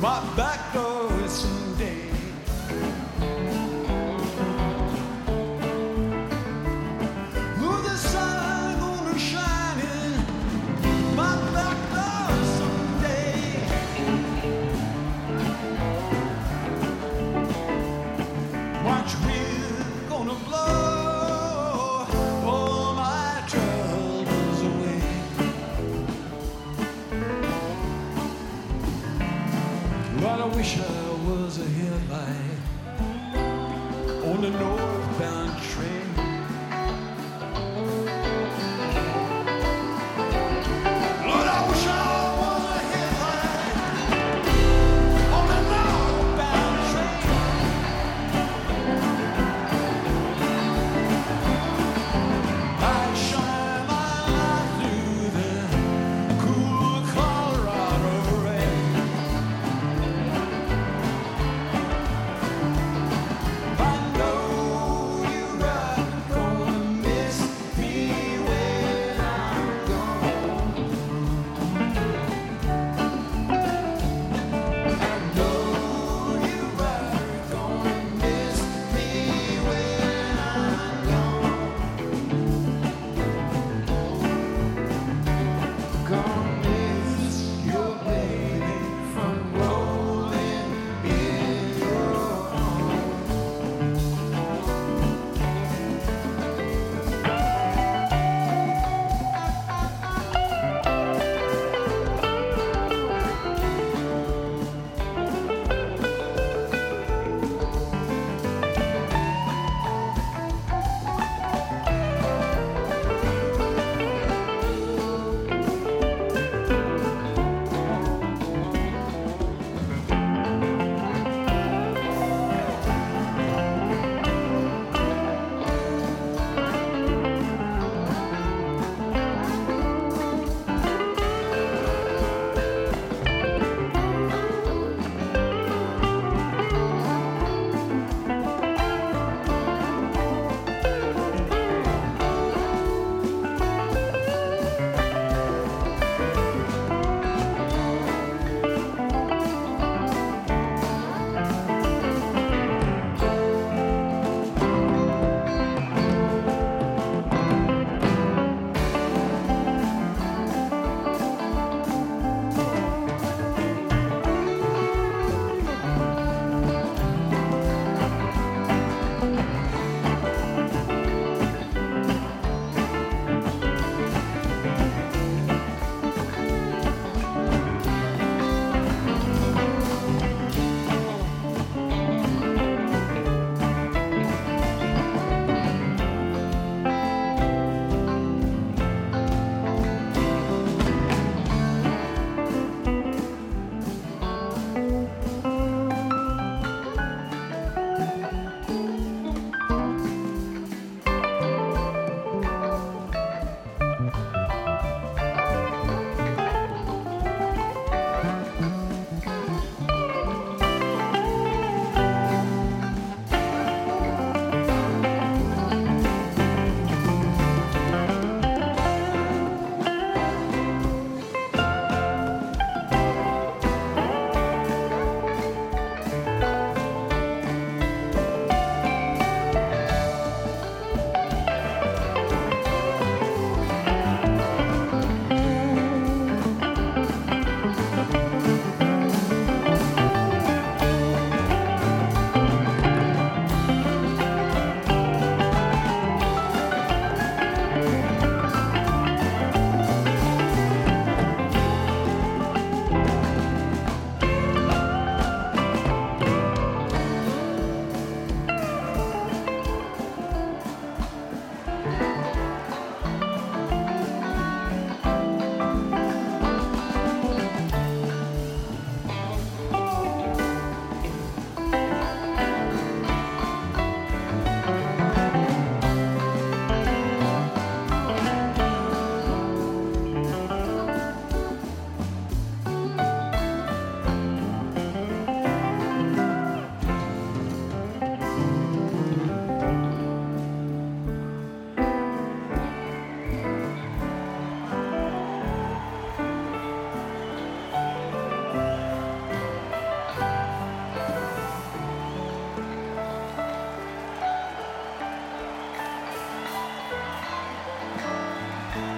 my back door. I wanna know.